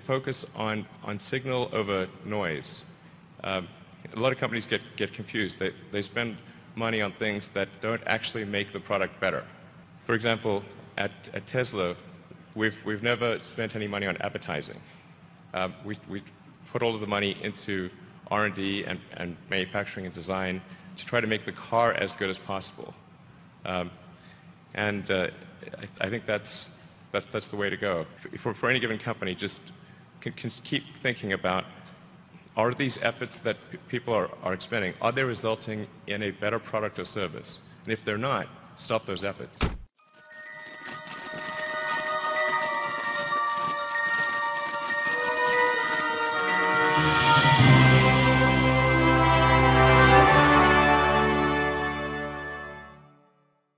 focus on, on signal over noise. Um, a lot of companies get, get confused. They, they spend money on things that don't actually make the product better. For example, at, at Tesla, we've, we've never spent any money on advertising. Um, we, we put all of the money into R&D and, and manufacturing and design to try to make the car as good as possible. Um, and uh, I, I, think that's, that's, that's the way to go. For, for any given company, just can, can keep thinking about are these efforts that people are, are expending, are they resulting in a better product or service? And if they're not, stop those efforts.